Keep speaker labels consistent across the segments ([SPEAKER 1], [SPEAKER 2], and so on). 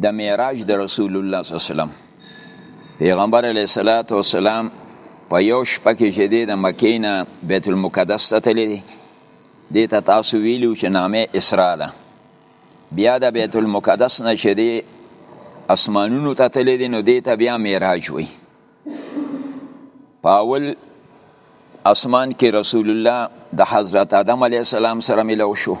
[SPEAKER 1] د معراج د رسول الله صلی الله علیه وسلم پیغمبر علیه الصلاۃ والسلام په یو شپه کې چې دی د مکې نه بیت المقدس ته تللی دی دې ته تاسو ویلو چې نامه اسرا ده بیا د بیت المقدس نه چې دی اسمانونو ته تللی دی نو دې ته بیا معراج وي په اول اسمان کې رسول الله د حضرت آدم علیه السلام سره ملو شو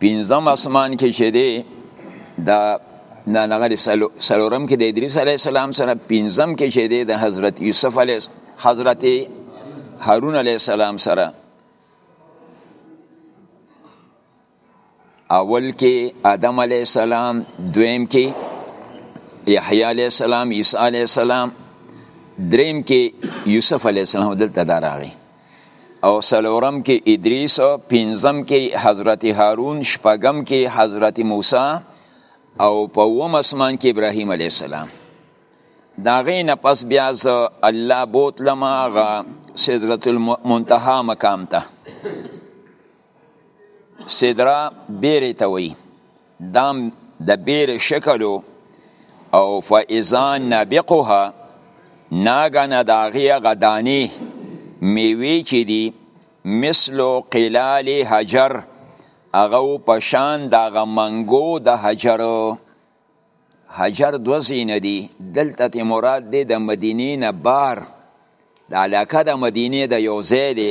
[SPEAKER 1] پنځم اسمان کې چې دی دا نه نغری سلورم کې د ادریس علی السلام سره پنځم کې چې دی د حضرت یوسف علی حضرت هارون علی السلام سره اول کې آدم علی السلام دویم کې یحیی علی السلام عیسی علی السلام دریم کې یوسف علی السلام دلته دراغی او سلورم کې ادریس او پنځم کې حضرت هارون شپږم کې حضرت موسی او په وم اسمان کې ابراهیم علی السلام دا غینه پس بیا ز الله بوت لما غ سدرۃ المنتهى مقام ته سدرا بیره ته وی دام د بیر شکلو او فایزان نابقها ناګنه د هغې هغه دانې میوې چې دي مثلو قلال حجر هغه په شان د هغه منګو د حجر حجر دو زینه دی دلته تی مراد دی د مدینه نه بار د علاقه د مدینه د یو ځای دی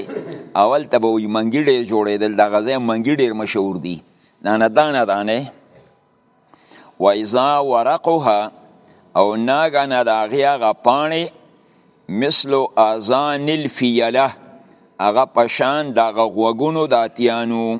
[SPEAKER 1] اول ته به وی منګی ډیر جوړیدل د غزه منګی ډیر مشهور دی نه نه دانه دانه و اذا ورقها او ناګه نه د هغې هغه پاڼې مثلو اذان الفیله هغه پشان د هغه غوږونو د اتیانو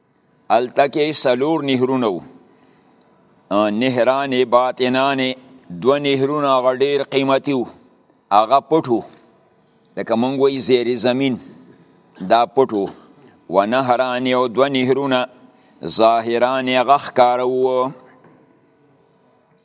[SPEAKER 1] هلته کې سلور نهرونه وو نهران باطنان دو نهرونه هغه ډیر قیمتي وو هغه پټو لکه مونږ وی زیر زمین دا پټو و نهران او دو نهرونه ظاهران هغه ښکاره وو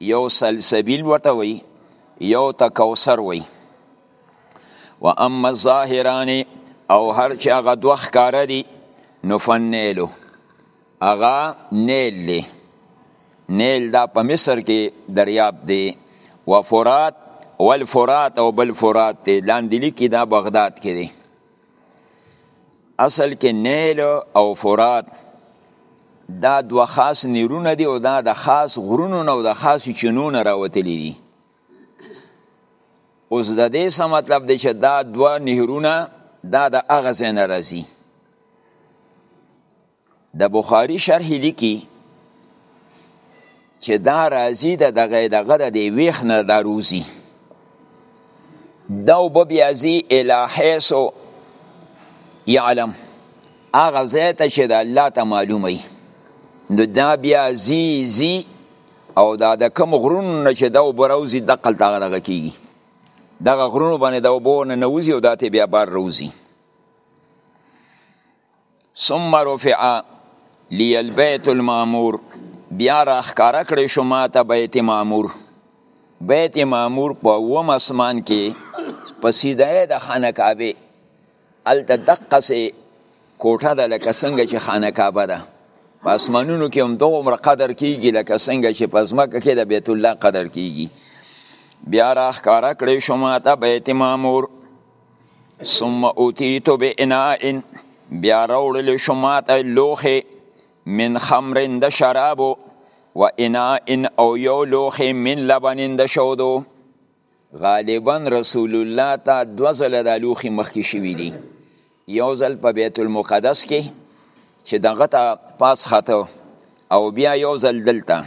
[SPEAKER 1] یو سلسبیل ورته وی یو ته کوثر وی و اما الظاهران او هر چې هغه دوه ښکاره دي نو فنیلو هغه نیل دی نیل دا په مصر کې دریاب دی و فرات والفرات او بل فرات دی لاندې لیکي دا بغداد کې دی اصل کې نیل او فرات دا دوه خاص نیرونه دي او دا د خاص غرونو نه او د خاص چینو نه راوتلي دي اوس د دې څه مطلب دی چې دا دوه نهرونه دا د هغه ځای نه راځي د بخاری شرح لیکي چې دا راضی د دغه دغه د دی ویخ نه دا روزی دا وب بیا زی الهیس یعلم هغه ځای ته چې د الله ته معلومه نو دا بیا زی زی او دا د کم غرونو نه چې دا وب روزی دقل ته دغه کیږي دغه غرونو باندې دا وبونه نوزی او دا ته بیا بار روزی ثم رفع لي البيت المعمور بیا راخکاره کړی شو ما ته بیت معمور بیت معمور په اوم اسمان کې په سیده د خانه کعبه هلته دقسې کوټه ده لکه څنګه چې خانه کعبه ده په اسمانونو کې هم دومره قدر کیږي لکه څنګه چې په ځمکه کې د بیت الله قدر کیږي بیا راخکاره کړی شو ما ته بیت معمور ثم اوتیت باناء بیا راوړل شو ماته لوخه من خمر د شرابو و اناء او یو لوخه من لبن د شودو غالبا رسول الله ته دو ځله د لوخي مخکې شوي دي یو ځل په بیت المقدس کې چې دغه ته پاس خاطر او بیا یو ځل دلته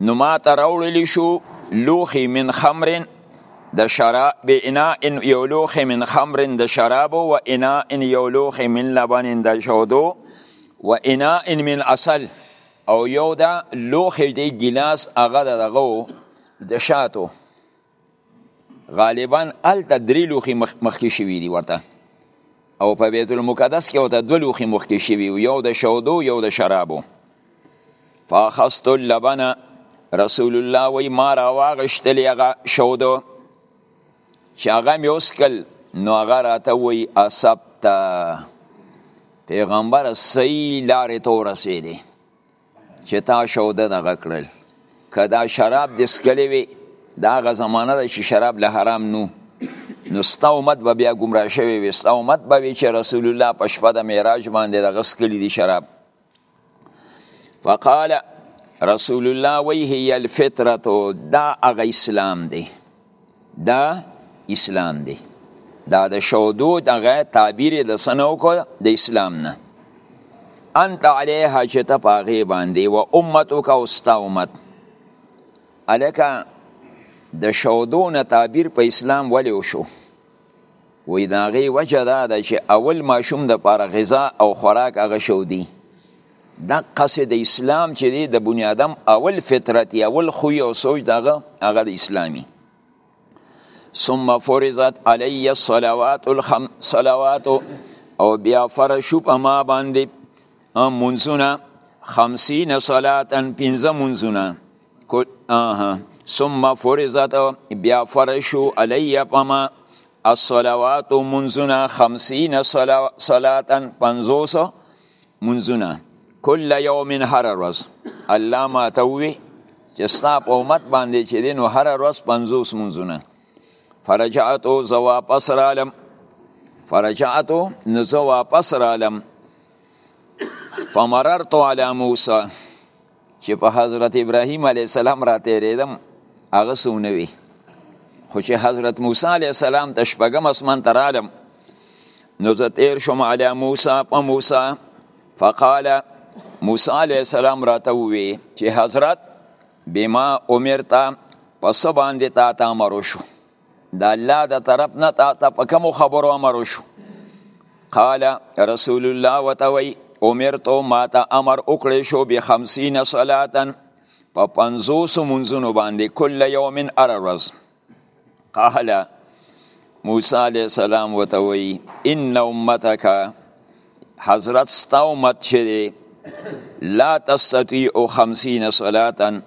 [SPEAKER 1] نو ما ته راوړل شو لوخي من خمرن د شراب به انا ان یو لوخ من خمر د شراب او انا ان یو لوخ من لبن د شودو و انا ان من اصل او یو دا لوخ دی ګلاس هغه دغه د شاتو غالبا هلته درې لوښي مخ مخکې شوي دي ورته او په بیت المقدس کې ورته دوه لوښي مخکې شوي یو د شودو یو د شرابو فاخست اللبن رسول الله وی ما را واغشتلی هغه شودو چې هغه مې وسکل نو هغه راته وی اصبت پیغمبر صحیح لارې ته ورسېدې چې تا شوده دغه کړل که دا شراب دې څکلی وي دا هغه زمانه ده چې شراب له حرام نو نو ستا امت به بیا ګمراه شوی وي ستا امت به وي چې رسول الله په شپه د معراج باندې دغه څکلي دي شراب فقال رسول الله وی هي الفطرت دا هغه اسلام دی دا اسلام دی دا د شودو دغه تعبیر د سنو کو د اسلام نه انت علیها چې ته په هغې باندې و امتک او ستا امت هلکه د شودو نه تعبیر په اسلام ولې وشو وایي د هغې وجه دا ده چې اول ماشوم دپاره غذا او خوراک هغه شودي دقسې د اسلام چې دی د بني آدم اول فطرت یا اول خوی او سوچ دغه هغه د اسلامي ثم فرضت علی الصلوات الخم صلوات او بیا فرض شو په ما باندې منځونه 50 صلاتن 15 منځونه اها ثم فرضت بیا فرض شو علی په ما الصلوات منځونه 50 صلاتن 50 منځونه کل یوم هر ورځ الله ما ته وی چې ستا په امت باندې چې دین هر ورځ 50 منځونه فرجعت او زه واپس رالم فرجعت نو زه واپس رالم فمررت علی موسی چې په حضرت ابراهیم علی السلام را تیرېدم هغه سونه وی خو چې حضرت موسی علی السلام ته شپږم اسمان ته رالم نو زه تیر شوم علی موسی په موسی فقال موسی علی السلام راته وی چې حضرت بما امرتا پس باندې تا ته امر وشو د الله د طرف نه تا ته په کوم خبرو امر وشو قال رسول الله وتوي امرتو ما ته امر وکړې شو به 50 صلاتن په 50 منځونو باندې کله یوم ار ورځ قال موسی علیہ السلام وتوي ان امتک حضرت ستومت شه لا تستطيع 50 صلاتن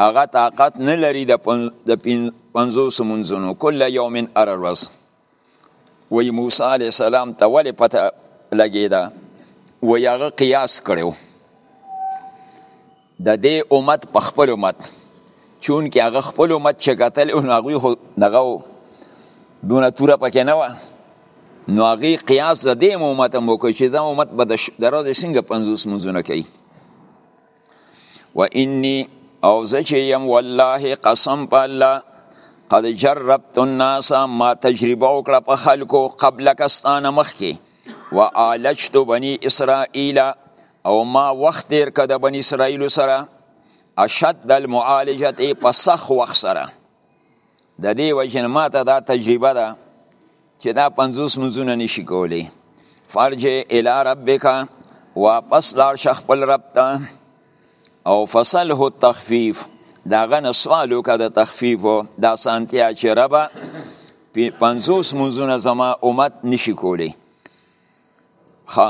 [SPEAKER 1] هغه طاقت نه لري د پنځوس منځونو کله یوم هر ورځ وی موسی علی السلام ته ولې پته لګیدا و یغه قیاس کړو د دې امت په خپل امت چون کې هغه خپل امت چې قتل او هغه خو دغه دونه توره پکې نه و نو هغه قیاس د دې امت مو کوي چې دا امت به د ورځې څنګه 50 منځونه کوي و انی او زه چې یم والله قسم په الله قد جربت الناس ما تجربه وکړه په خلکو قبل کستانه مخکې و عالجت بنی اسرائیل او ما وخت تیر کده بنی اسرائیل سره اشد المعالجه په سخ وخت سره د دې وجې نه ماته دا تجربه ده چې دا پنځوس منځونه نشي کولی فرجع الی ربک واپس لاړ شه خپل رب ته او فصله التخفیف دا غنه سوال وکړه د تخفیف د اسانتیا چې ربه پنځوس منځونه زما امت نشي کولی ها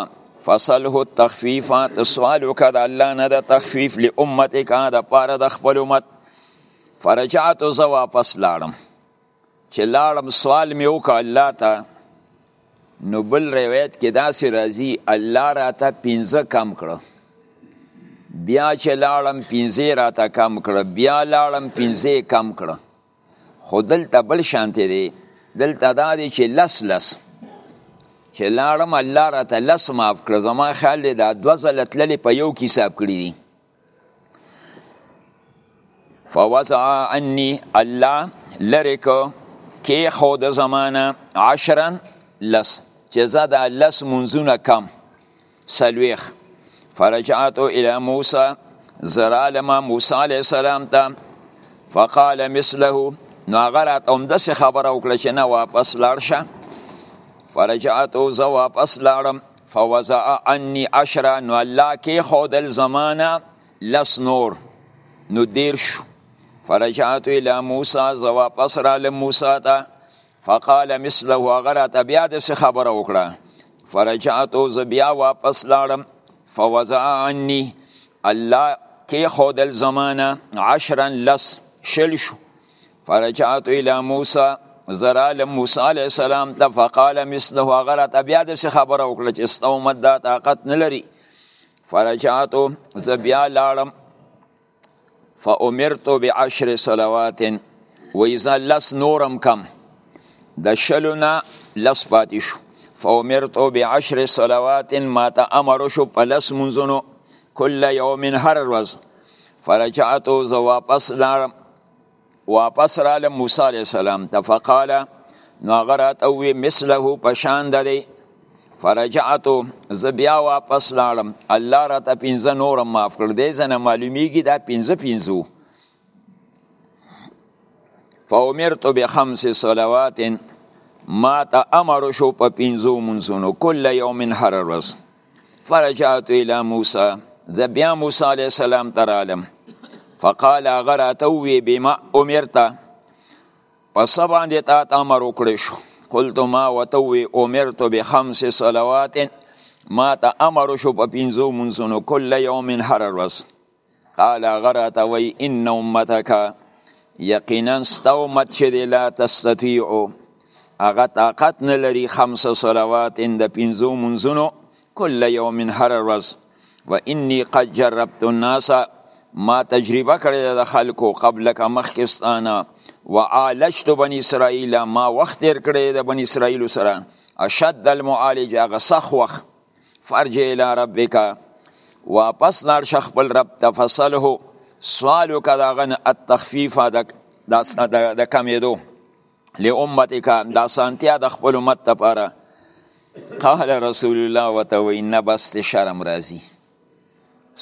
[SPEAKER 1] فصله التخفیف ته سوال وکړه د الله نه د تخفیف لامتک د پاره د خپل امت فرجعت زه واپس لاړم چې لاړم سوال مې وکړ الله ته نو بل روایت کې داسې راځي الله راته پنځه کم کړه بیا چې لاړم پنځه راته کم کړه بیا لاړم پنځه کم کړه خو دلته بل شانته دی دلته دا دی چې لس لس چې لاړم الله راته لس معاف کړ زما خیال دی دا دوه ځله تللې په یو کې حساب کړي دي فوضع عني الله لرې کو کې خو د زمانه عشرا لس چې زه دا لس منځونه کم سلویخ فرجعت الى موسی زرالم موسی علیه السلام ته فقال مثله نو هغه راته همداسې خبره وکړه چې نه واپس لاړ شه فرجعت زه واپس لاړم فوضع عني عشره نو الله کېښودل زمانه لس نور نو دېرش فرجعت الى موسی زه واپس رالم موسی ته فقال مثله هغه راته بیا داسې خبره وکړه فرجعت زه بیا واپس لاړم فوضع عني الله کېښودل زمانه عشرا لس شل شو فرجعت الى موسی زه رالم موسی علیه السلام ته فقال مثله هغه راته بیا داسې خبره وکړه چې ستا امت دا طاقت نه لري فرجعت زه بیا لاړم فامرت بعشر صلوات وایزه لس نورم کم د شلو نه لس پاتې شو فامرت بعشر صلوات ما ته امر شو په لس منځونو کل یوم هر ورځ فرجعت زه واپس لارم واپس رااله موسی علیه السلام ته فقال نو هغه راته وی مثله پشان ده دی فرجعتو زه بیا واپس لاړم الله راته پنځه نور معاف کړ دی زنه معلومیږي دا پنځه پنځو فامرت بخمس صلوات ما ته امر شو په پنځو منځونو کله یوم هر ورځ فرجعت الى موسی زه بیا موسی علیه السلام ته رالم فقال هغه راته ووی بما امرت په څه باندې تا ته امر وکړی شو قلت ما ورته ووی امرت بخمس صلوات ما ته امر شو په پنځو منځونو کل یوم هره ورځ قال هغه راته وایي ان امتک یقینا ستا امت چې دی لا تستطیعو هغه طاقت نه لري خمس صلوات د پنځو منځونو کل یوم هر ورځ و انی قد جربت الناس ما تجربه کړې د خلکو قبل کا مخکستانه و عالجت بنی اسرائیل ما وخت تیر کړې د بنی اسرائیل سره اشد المعالج هغه سخ وخت فرج الى ربک واپس لاړ شه خپل رب ته فصله سوال وکړه د هغه نه التخفیف د کمېدو لامتک د اسانتیا د خپل امت لپاره قال رسول الله وته وی نه بس شرم راځي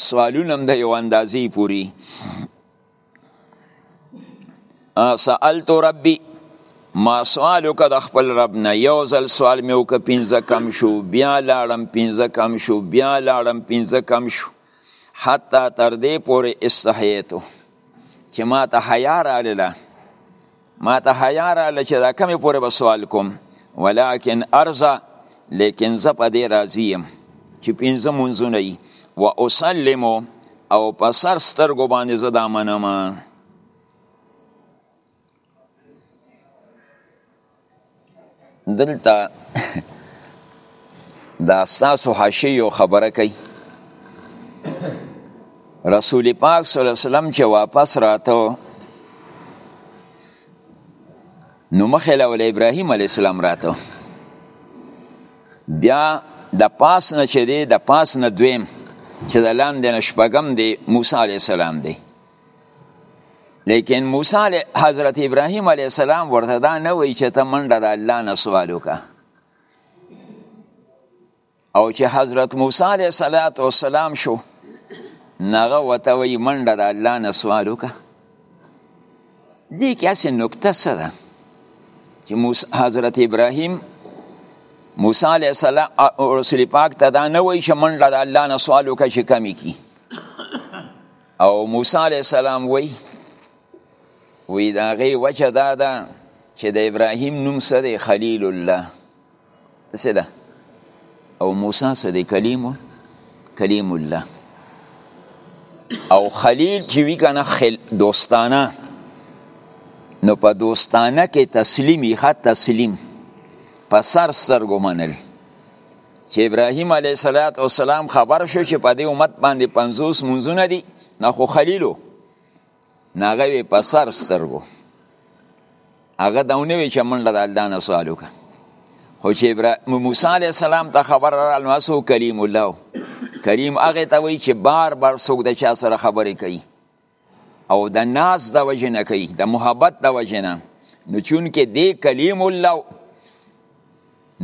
[SPEAKER 1] سوالونه هم د یو اندازې پوری سألت ربي ما سوال وکړه د خپل رب نه یو ځل سوال مې وکړه پنځه کم شو بیا لاړم پنځه کم شو بیا لاړم پنځه کم شو حتی تر دې پورې استحیتو چې ما ته حیا راغله ما ته حیا راله چې دا کمې پورې به سوال کوم ولیکن ارزه لیکن زه په دې راضي یم چې پنځه منځونه یي و اسلم او په سر سترګو باندې زه دا منم دلته د اساسو حاشیه یو خبره کوي رسول پاک صلی الله علیه وسلم چې واپس راته نو مخې له ول ابراهیم علی السلام راته بیا د پاس نه چې دی د پاس نه دویم چې د لاندې نه شپږم دی موسی علی السلام دی لیکن موسی علی حضرت ابراهیم علی السلام ورته دا نه وی چې ته منډه د الله نه سوال وکړه او چې حضرت موسی علیه صلوات و سلام شو نغه وته وی منډه د الله نه سوال وکړه دې کې اسې نکته څه ده چې حضرت ابراهیم موسی علیه السلام رسول پاک ته دا نه وی چې منډه د الله نه سوال وکړه چې کمی کی او موسی علی السلام وی وی دا غي وجه دا ده چې د ابراهیم نوم سره خلیل الله څه ده او موسی سره کلیم کلیم الله او خلیل چې وی کنه خل دوستانه نو په دوستانه کې تسلیمی خط تسلیم په سر سترګو منل چې ابراهیم علیه صلات و سلام خبر شو چې په دې امت باندې پنځوس منځونه دي نه خو خلیلو نه هغه یې په سر سترګو هغه دا ونه وی چې منډه د الله نه سوال وکړه خو چې ابراهیم موسی علیه السلام ته خبر راغله نو هسو کلیم الله کریم هغه ته وی چې بار بار څوک د چا سره خبرې کوي او د ناز د وجه نه کوي د محبت د وجه نه نو چون کې دی کلیم الله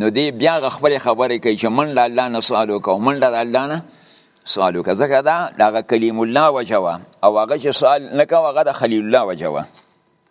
[SPEAKER 1] نو دی بیا خپل خبرې کوي چې من له الله نه سوال وکاو من له الله نه سوال وکړه ځکه دا دغه کلیم الله وجه وه او هغه چې سوال نه کوه هغه د خلیل الله وجه وه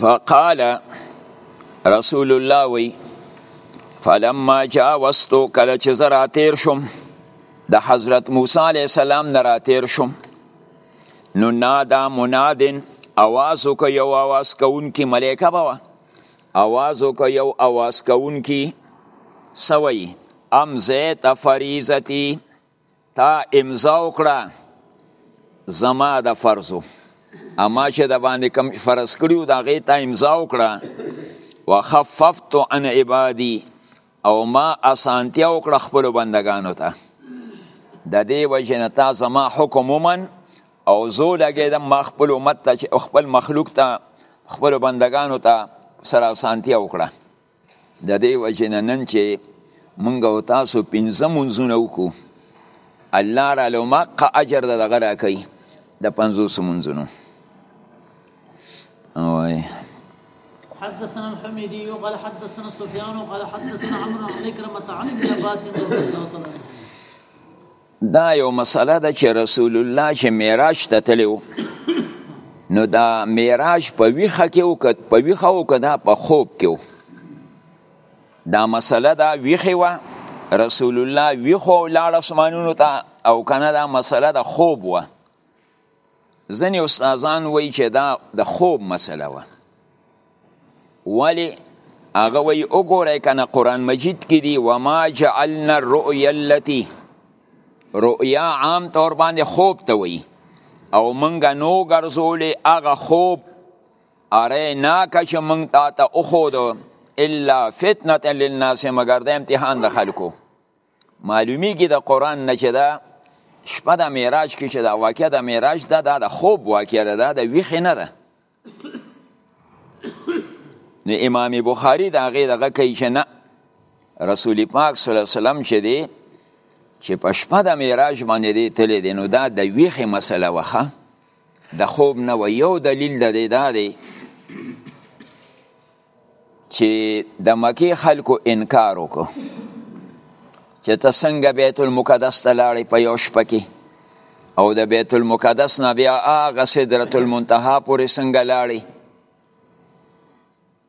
[SPEAKER 1] فقال رسول الله وی فلما جاوزتو کله چې زه راتیر شوم د حضرت موسی علیه السلام نه راتیر شوم نو نادا منادن اواز وکړ یو اواز کوونکي ملایکه به وه اواز وکړ یو اواز کوونکي سوی ام زیت فریضتی تا امضا وکړه زما د فرضو اما چې د باندې کم فرض کړیو دا غي تا امضا وکړه وخففت عن عبادي او ما اسانتیا وکړه خپل بندگانو ته د دې وجه نه تا زما حکم ومن او زه لګېدم ما خپل امت ته چې خپل مخلوق ته خپل بندگانو ته سره اسانتیا وکړه د دې وجې نه نن چې مونږ او تاسو پنځه مونځونه وکړو الله را له مقه اجر د دغه راکوي د پنځوسو مونځونو وایي
[SPEAKER 2] حدثنا الحميدي قال حدثنا سفيان قال حدثنا عمرو عن عكرمة عن ابن عباس رضي الله عنه
[SPEAKER 1] دا یو مسله ده چې رسول الله چې معراج ته تللی نو دا معراج په ویخه کې وکړ په ویخه وکړ دا په خوب کې دا مسله دا ویخه وه رسول الله ویخو لاړ اسمانونو ته او کنه دا مسله د خوب وه ځنې استادان وایي چې دا د خوب مسله وه ولی هغه وی وګورئ کنه قران مجید کې دی و ما جعلنا الرؤيا التي رؤيا عام طور باندې خوب ته وی او منګه نو ګرځولې هغه خوب اره نا کچ منګ تا ته او خود الا فتنه للناس مگر د امتحان د خلکو معلومیږي د قران نه چې دا شپه د معراج کې چې دا واقعیا د معراج ده دا د خوب واقعیا ده دا د ویخې نه ده نو امام بخاری دا غي دغه کوي چې نه رسول پاک صلی الله علیه وسلم چې دی چې په شپه د معراج باندې دی تللی دی نو دا د ویخې مسله وخه د خوب نه و یو دلیل د دی دا دی چې د مکی خلکو انکار وکړو چې ته څنګه بیت المقدس ته لاړې په یو شپه کې او د بیت المقدس نه بیا هغه سدرت المنتها پورې څنګه لاړې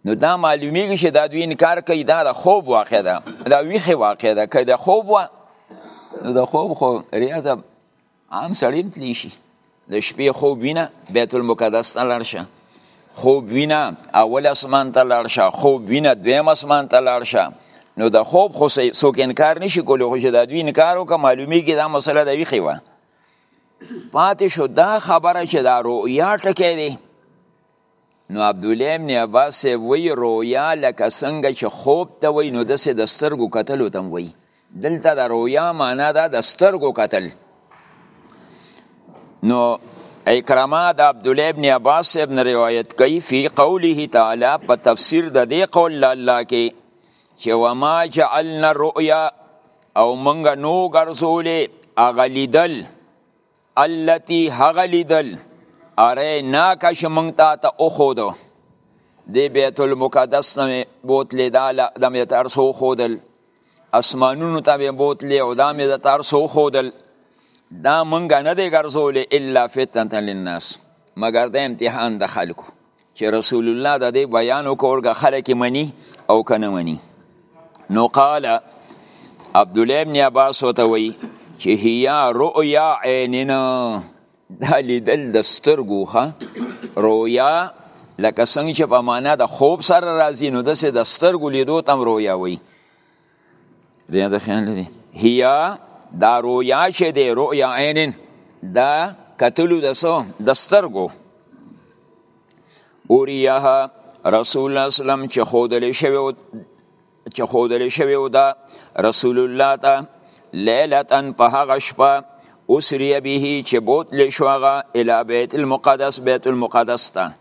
[SPEAKER 1] نو دا معلومیږي چې دا دوی انکار کوي دا د خوب واقع ده دا ویخه واقع ده که د خوب وه نو د خوب خو ریاضه عام سړی هم تلی شي د شپې خوب وینه بیت المقدس ته لاړ شه خوب وینه اول اسمان ته لاړ شه خوب وینه دویم اسمان ته لاړ شه نو د خوب خو څوک انکار نشي کولی خو چې د دوی انکار وکړه معلومیږي دا مسله د ویښې وه پاتې شو دا خبره چې دا رؤیا ټکی دی نو عبدالله ابن عباس صاحب وی رویا لکه څنګه چې خوب ته وی نو دسې د سترګو کتلو ته وی دلته د رویا معنا ده د سترګو کتل نو اکرمه د عبدالله ابن عباس صاحب نه روایت کوي فی قوله تعالی په تفسیر د دې قول الله کې چې وما جعلنا الرؤیا او مونږ نو ګرځولې اغلیدل التي هغه لیدل اریناک چې مونږ تا ته وښودو د بیت المقدس نه مې بوتلې دا د مې ته هر څه وښودل اسمانونو ته مې بوتلې او دا مې درته هر څه وښودل دا مونږ نه دی ګرځولی الا فتنة للناس مګر د امتحان د خلکو چې رسول الله د دې بیان وکړ خلک مني او کنه مني نو قال عبد الله ابن عباس وتوي چې هيا رؤيا عيننا دا لیدل د سترګو ښه رویا لکه څنګه چې په معنا د خوب سره راځي نو داسې د سترګو لیدو ته هم رویا وایي ریاض خیال لري هيا دا رویا شه دی رویا عینن دا کتلو د سو د سترګو اوریها رسول الله اسلام چې خودل شوی چې خودل شوی و دا رسول الله ته لیلتن په هغه شپه اسری به چې بوت لشوغه الی بیت المقدس بیت المقدس ته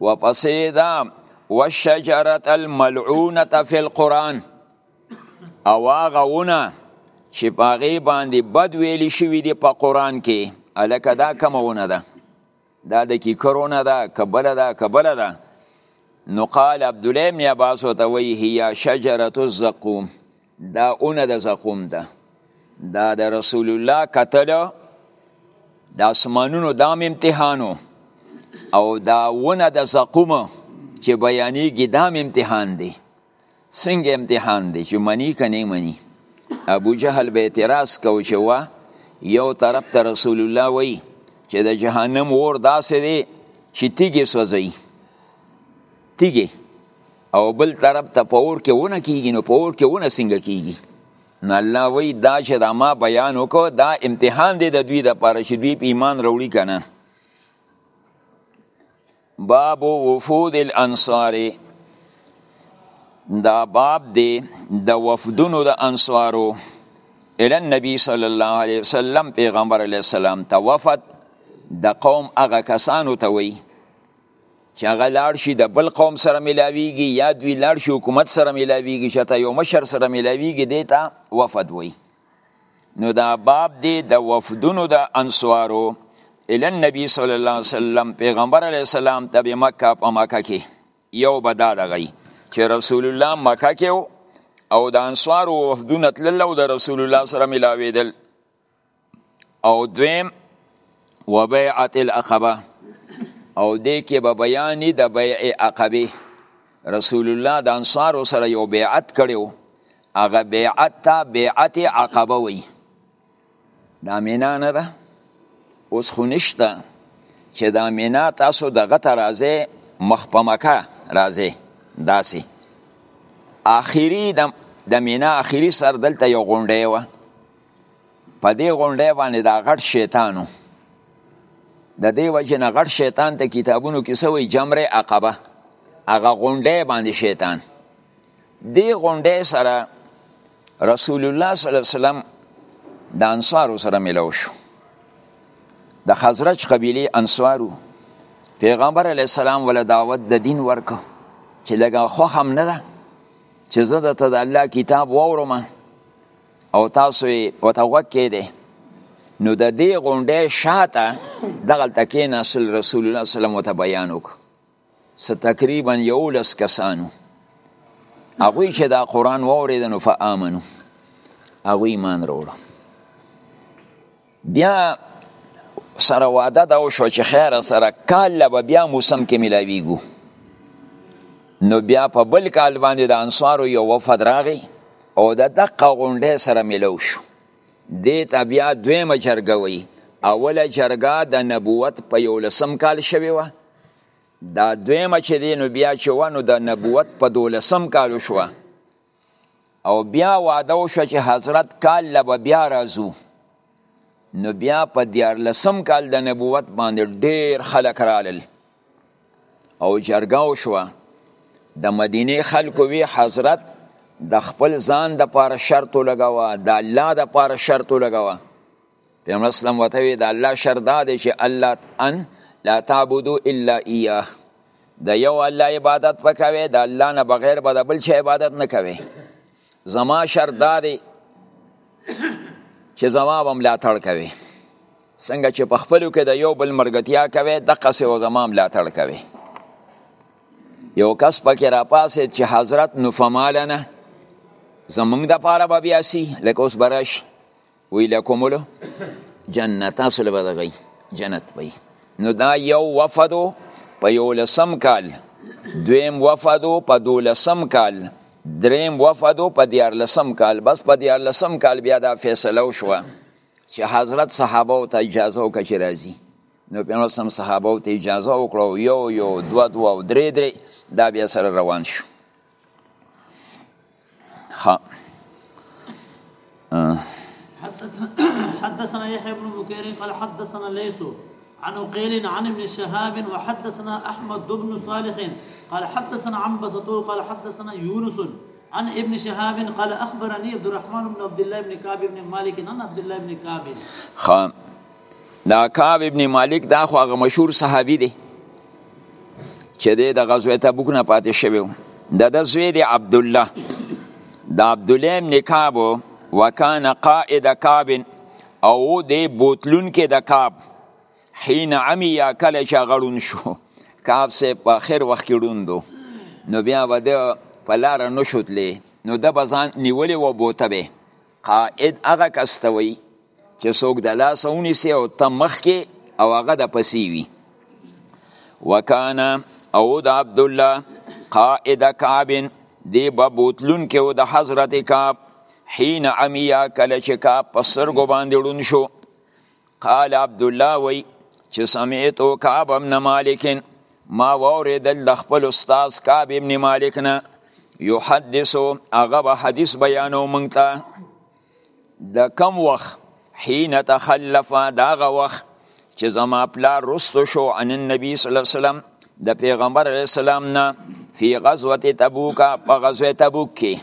[SPEAKER 1] وپسې دا والشجرة الملعونة في القرآن او هغه ونه چې په هغې باندې بد ویلي شوي دي په قرآن کې هلکه دا کومه ونه ده دا د کیکر ونه ده که بله ده که بله ده نو قال عبدالله ابن عباس ورته وایي هي شجرة الزقوم دا اونه د زقوم ده دا د رسول الله کتل د اسمانونو دام امتحانو او دا ونه د زقوم چې بیانېږي دام امتحان دی څنګه امتحان دی چې منی که نه منی ابو جهل به اعتراض کو چې وا یو طرف ته رسول الله وایي چې د جهنم اور داسې دی چې تیږې سوځوي تیږې او بل طرف ته په اور کې ونه کیږي نو په اور کې ونه څنګه کیږي نو الله وی دا چې دا ما بیان وکړو دا امتحان دی د دوی د پاره چې دوی په ایمان راوړي کنه باب وفود الانصار دا باب دی د وفدونو د انصارو الی النبی صلی الله علیه وسلم پیغمبر علیه السلام ته وفد د قوم هغه کسانو ته وی چې هغه لاړ شي د بل قوم سره ملاویږي یا دوی لاړ شي حکومت سره ملاویږي چې ته یو مشر سره ملاویږي دی ته وفد وي نو دا باب دی د وفدونو د انصارو ال نبی صلی الله علیه وسلم پیغمبر علیه السلام ته به مکه په مکه کې یو بدا دغی چې رسول الله مکه کې او د انصارو وفدونه تلل او د رسول الله سره ملاویدل او دویم و بیعت العقبه او دې کې به بیان د بیع عقبه رسول الله د انصار سره یو بیعت کړو هغه بیعت ته بیعت عقبه وی دا مینا نه ده اوس خو نشته چې دا مینا تاسو دغه ته راځئ مخ په مکه راځئ داسې آخري د د مینا آخري سر دلته یو غونډی وه په دې غونډې باندې دا غټ شیطانو د دې وجه نه غټ شیطان ته کتابونو کې سوی جمر عقبه هغه غونډې باندې شیطان دې غونډې سره رسول الله صلی الله علیه وسلم د انصارو سره ملو شو د خزرج قبیله انصارو پیغمبر علی السلام ول دعوت د دین ورکو چې لګه خو هم نه ده چې زه د الله کتاب وورم او تاسو یې ورته غوږ کېدی نو د دې غونډې شاته دغلته کېناستل رسول الله صلی الله علیه وسلم ورته بیان وکړ څه تقریبا یولس کسانو هغوی چې دا قرآن واورېد نو فآمنو هغوی ایمان راوړو بیا سره واده دا وشو چې خیر سره کال له به بیا موسم کې ملاویږو نو بیا په بل کال باندې د انصارو یو وفد راغی او د دقه غونډې سره ملو شو دې ته بیا دویمه جرګه وی اوله جرګه د نبوت په یو لسم کال شوی و دا دویمه چې دی نو بیا چې ونه د نبوت په دولسم کال شو او بیا وعده وشوه چې حضرت کال له به بیا راځو نو بیا په دیارلسم کال د نبوت باندې ډیر خلک رالل او جرګه وشوه د مدینه خلکو وی حضرت د خپل ځان د پاره شرط لګوا د الله د پاره شرط لګوا پیغمبر اسلام وته وی دا الله شر دا دی چې الله ان لا تعبدو الا اياه د یو الله عبادت وکوي د الله نه بغیر به د بل شي عبادت نه کوي زما شر دا دی چې زما به ملاتړ کوي څنګه چې په خپلو کې د یو بل مرګتیا کوي د قصې او زما ملاتړ کوي یو کس پکې راپاسې چې حضرت نفمالنه زمونږ د پاره به بیا سي لکه اوس برش وی لکم له جنت اصل بدغی جنت وی نو دا یو وفدو په یو لسم کال دویم وفدو په دو لسم کال دریم وفدو په دیار لسم کال بس په دیار لسم کال بیا دا فیصله شو چې حضرت صحابه ته اجازه وکړي چې راځي نو پیغمبر سم صحابه ته اجازه وکړو یو یو دو دو او درې درې دا بیا سره روان شو ها
[SPEAKER 2] حدثنا يحيى بن بكير قال حدثنا ليس عن عقيل عن ابن شهاب وحدثنا احمد بن صالح قال حدثنا عن بسطو قال حدثنا يونس عن ابن شهاب قال اخبرني عبد الرحمن بن عبد الله بن كعب بن مالك عن عبد الله بن كعب
[SPEAKER 1] خام دا کعب ابن مالک دا خو هغه مشهور صحابي دی چې د غزوه تبوک نه پاتې شوی و د د زوی دی عبد الله د عبد الله ابن کعب وکانه قائد کعب او دی بوتلون کې د کعب حين عمي یا کله چې غړون شو کعب سه په اخر وخت کې روندو نو بیا وده په لار نشوتلې نو د بزان نیولې و بوته به قائد هغه کس ته وي چې څوک د لاس ونیسي او ته مخکې او هغه د پسې وي وکانا او د عبد الله قائد کعب دی بوتلون کې او د حضرت کعب حين عمیا کله چې کعب په سرګو باندې ړون شو قال عبدالله وی چې سمعت او کعب ابن مالک ما ووریدل د خپل استاد کعب ابن مالک نه یحدثو هغه به حدیث بیانو مونږ ته د کم وخت حين تخلف داغه وخت چې زما پلار رستو شو ان النبي صلی الله علیه وسلم د پیغمبر علی السلام نه فی غزوه تبوک په غزوه تبوک کې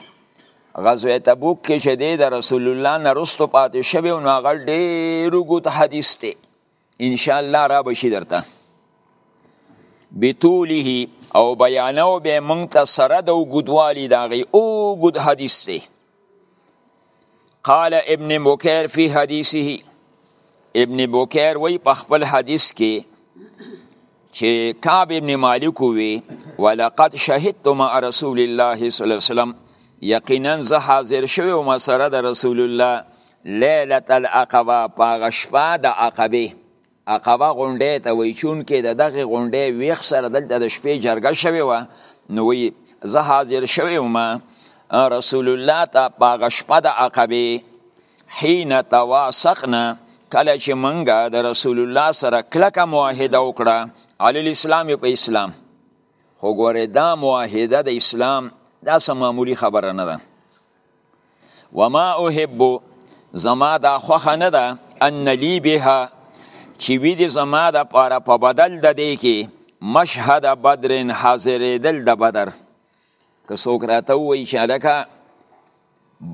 [SPEAKER 1] غزوه تبوک کې چې دی د رسول الله نه رستو پاتې شوی نو هغه ډېر اوږد حدیث دی انشاءالله را به شي درته بطوله او بیانو به موږ ته سره د اوږدوالي د هغې اوږد حدیث دی قال ابن بکیر فی حدیثه ابن بکیر وی په خپل حدیث کې چې کعب ابن مالک وی ولقد شهدت مع رسول الله صلی الله علیه وسلم یقینا زه حاضر شوی ما سره د رسول الله لیلۃ العقبه پاغه شپه د عقبه عقبه غونډه ته وی چون کې د دغه غونډه ویخ سره دلته د شپې جرګه شوی و نو وی زه حاضر شوی ما رسول الله ته پاغه شپه د عقبه حين تواثقنا کله چې منګه د رسول الله سره کلکه معاهده وکړه علی الاسلام په اسلام خو ګوره دا معاهده د اسلام دا سم معمولی خبره نه ده وما احب زما دا خوخه نه ده ان لی بها چې وی دي زما د پاره په بدل د دی کې مشهد بدرن حاضرېدل د بدر که څوک راته ووایي چې هلکه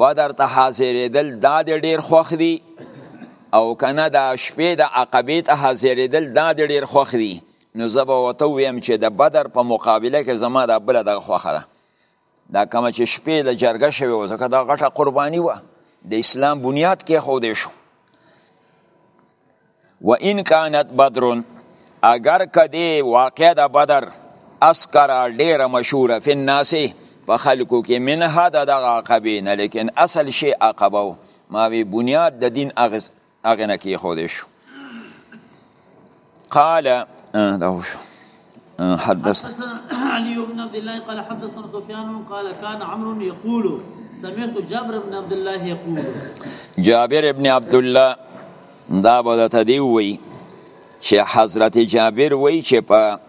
[SPEAKER 1] بدر ته حاضرېدل دا دې ډېر خوښ دي او که نه د شپې د عقبې ته حاضرېدل دا دې ډېر خوښ دي نو زه به ورته ووایم چې د بدر په مقابله کې زما دا بله دغه خوښه ده دا کومه چې شپې له جرګه شوې وه ځکه دا غټه قرباني وه د اسلام بنیاد کېښودی شو و ان کانت بدرون اگر کدی واقع د بدر اسکر ډیره مشهوره فی الناس په خلکو کې منها د دغه عقبې نه لیکن اصل شی عقبه و ما وی بنیاد د دین هغه نه کې خودې شو قال دا شو
[SPEAKER 2] حدثنا علي بن عبد الله قال حدثنا سفيان قال كان عمرو يقول سمعت جابر بن عبد الله يقول
[SPEAKER 1] جابر بن عبد الله دا به ته دی وی چې حضرت جابر وی چې په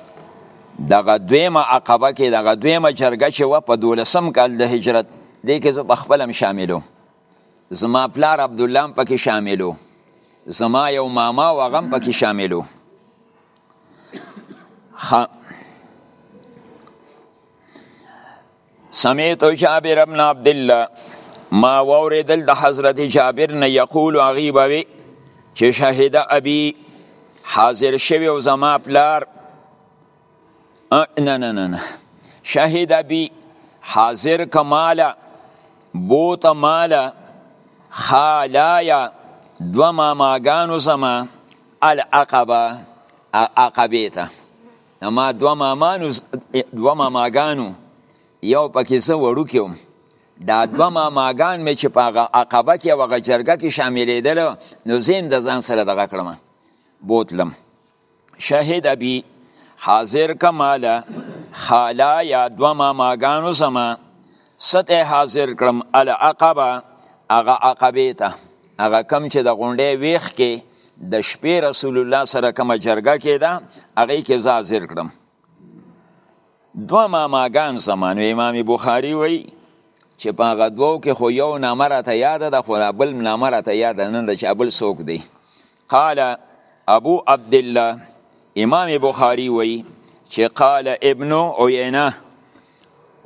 [SPEAKER 1] دغه دویمه عقبه کې دغه دویمه جرګه چې و په دولسم کال د هجرت دې کې زه په خپل هم شاملو زما پلار عبد الله پکې شاملو زما یو ماما وغم پکې شاملو خا سمیت جابر ابن عبدالله ما ووریدل د حضرت جابر نه یقول هغه به وي چې شهید ابي حاضر شوی او زما پلار نه نه نه نه شهید ابي حاضر کماله بوت ماله خالایا دو ماماګانو زما العقبه عقبه ته ما دوه مامانو دوه ماماګانو یو پکې زه وړوکی وم دا دوه ماماګان مې چې په هغه عقبه کې او هغه جرګه کې شاملېدل نو زه یې د ځان سره دغه کړم بوتلم شهید ابي حاضر کماله خالا یا دوه ماماګانو زما ست حاضر کړم العقبه هغه عقبه ته هغه کم چې د غونډې ویخ کې د شپې رسول الله سره کومه جرګه کېده هغه کې زه حاضر کړم دوه ماماګان زمانو امام بخاری وی چې په هغه دوو کې خو یو نامه راته یاده ده خو بل نامه راته یاده نه ده چې بل څوک دی قال ابو عبدالله امام بخاری وی چې قال ابن عینه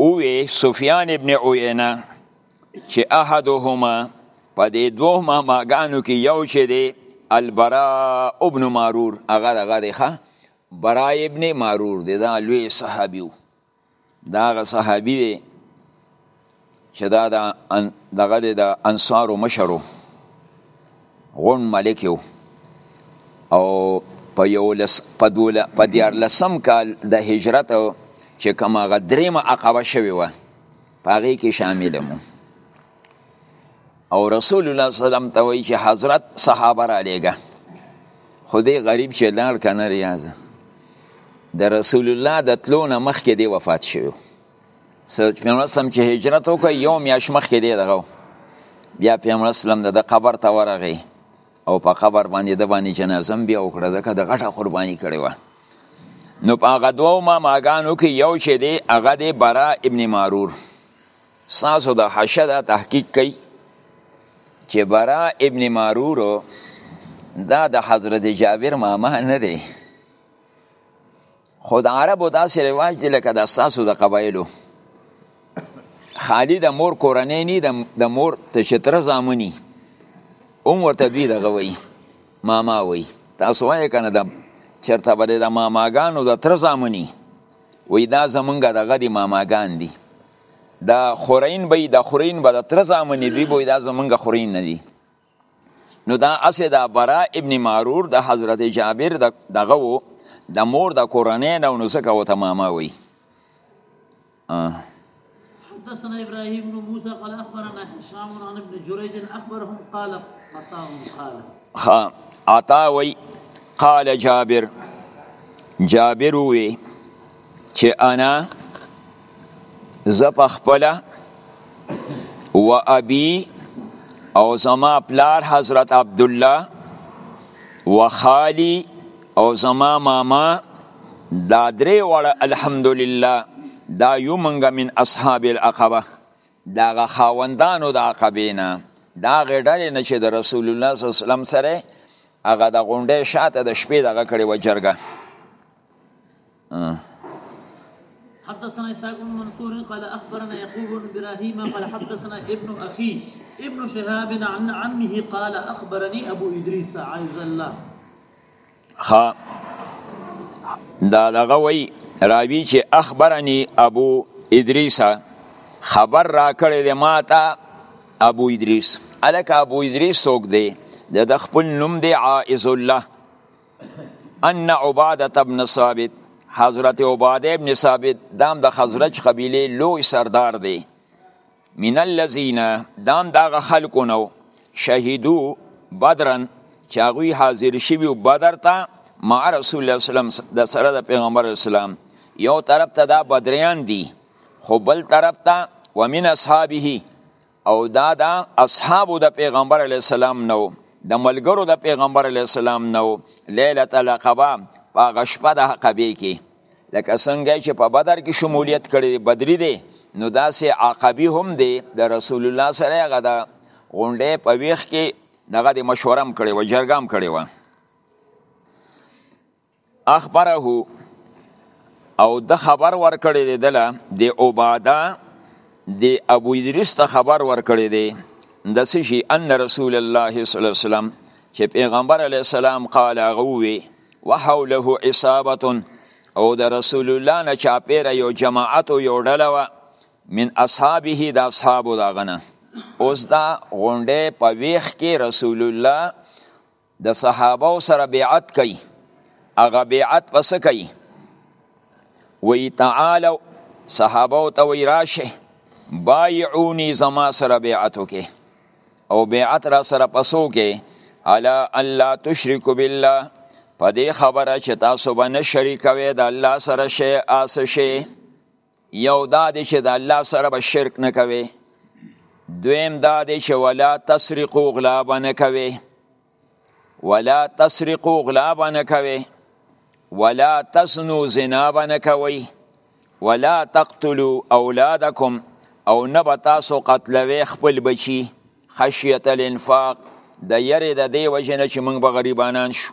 [SPEAKER 1] اوی سفیان ابن عینه چې احدهما په دې دوه ماماګانو کې یو چې دی البراء ابن مارور هغه دغه دی ښه براء ابن مارور دی دا لوی صحابي دا هغه صحابي دی چې دا د دغه د انصارو مشر غون ملک یو او په یولس په دوله په دیارلسم کال د هجرت چې کومه غدریمه عقبه شوی و په هغې کې شامل مو او رسول الله صلی الله علیه وسلم ته وایي چې حضرت صحابه را لېږه خو دې غریب چې لاړ که نه ریاضه د رسول الله د تلو نه مخکې دی وفات شوی پیغمبر سم چې هجرت وکړ یو میاش مخکې دی دغه بیا پیغمبر اسلام د قبر ته ورغی او په قبر باندې د باندې جنازه بیا وکړه ځکه د غټه قرباني کړې وه نو په هغه دوو ما ماګانو کې یو چې دی هغه دی برا ابن مارور ستاسو د حشه دا تحقیق کوي چې برا ابن مارور دا د حضرت جابر ماما نه دی خود عربو داسې رواج دی لکه د ستاسو د قبایلو خالی د مور کورنۍ نی د مور ته شتره زامنی اوم ورته دوی دغه وی ماما وی تاسو وایې کنه د چرته بده د ماماګانو د تر زامنی وی دا زمونږ دغه دی ماماګان دی د خورین به د خورین به د تر زامن دی به دا زمونږ خورین نه دی نو دا اسه دا برا ابن معرور د حضرت جابر دغه وو د مور د کورنۍ نه نو څه کوته ماما وی
[SPEAKER 2] حدثنا ابراهيم بن موسى قال اخبرنا هشام عن ابن جريج اخبرهم قال عطاء قال
[SPEAKER 1] خا عطاء وی قال جابر جابر وی چې انا زه په خپله و ابي او زما پلار حضرت عبدالله و خالي او زما ماما دا درې وړه الحمدلله دا یو منګه من اصحاب العقبه دا غ خاوندانو د عقبه نه دا غډل نه چې د رسول الله صلی الله علیه وسلم سره هغه د غونډې شاته د شپې دغه کړي و جرګه
[SPEAKER 2] حدثنا اسحاق بن منصور قال اخبرنا يعقوب بن ابراهيم قال حدثنا ابن اخي ابن شهاب عن عمه قال اخبرني ابو ادريس عز الله
[SPEAKER 1] خا دا دغه وی راوی چې اخبرني ابو ادريس خبر را کړی د ماته ابو ادريس الک ابو ادريس څوک دی د خپل نوم دی عائز الله ان عباده ابن ثابت حضرت عباده ابن ثابت دام د دا خزرج قبیله لوی سردار دی من الذین دام داغه خلکو نو شهیدو بدرن چې هغه حاضر شوی بدر ته مع رسول الله صلی الله علیه وسلم د سره د پیغمبر اسلام یو طرف ته دا بدریان دي خو بل طرف ته ومن اصحابه او دا د اصحابو د پیغمبر علی السلام نو د ملګرو د پیغمبر علی السلام نو ليله العقبه هغه شپه د عقبه کې لکه څنګه چې په بدر کې شمولیت کړی بدری دی نو داسې عقبی هم دی د رسول الله سره هغه د غونډې په ویخ کې دغه د مشورم کړی و جرګام کړی و اخبره او د خبر ورکړی دی دله د عباده د ابو ادریس ته خبر ورکړی دی د سشي ان رسول الله صلی الله علیه وسلم چې پیغمبر علی السلام قال غوي وحوله عصابه او د رسول الله نه چاپیر یو جماعت او یو ډله و من اصحابه د اصحابو داغنه اوس دا غونډه په ویخ کې رسول الله د صحابه سره بیعت کوي هغه بیعت پس کوي وی تعالو صحابه ته وی راشه بایعونی زما سره بیعت وکي او بیعت را سره پسو کې الا الله تشرک بالله په دې خبره چې تاسو به نه شریکوي د الله سره شی آس شی یو دا دی چې د الله سره به شرک نه کوي دویم دا دی چې ولا تسرقو غلا به نه کوي ولا تسرقو غلا به نه کوي ولا تسنو زنا به نه کوي ولا تقتلو اولادکم او نه به تاسو قتلوي خپل بچي خشیت الانفاق د یری د دی وجنه چې موږ به غریبانان شو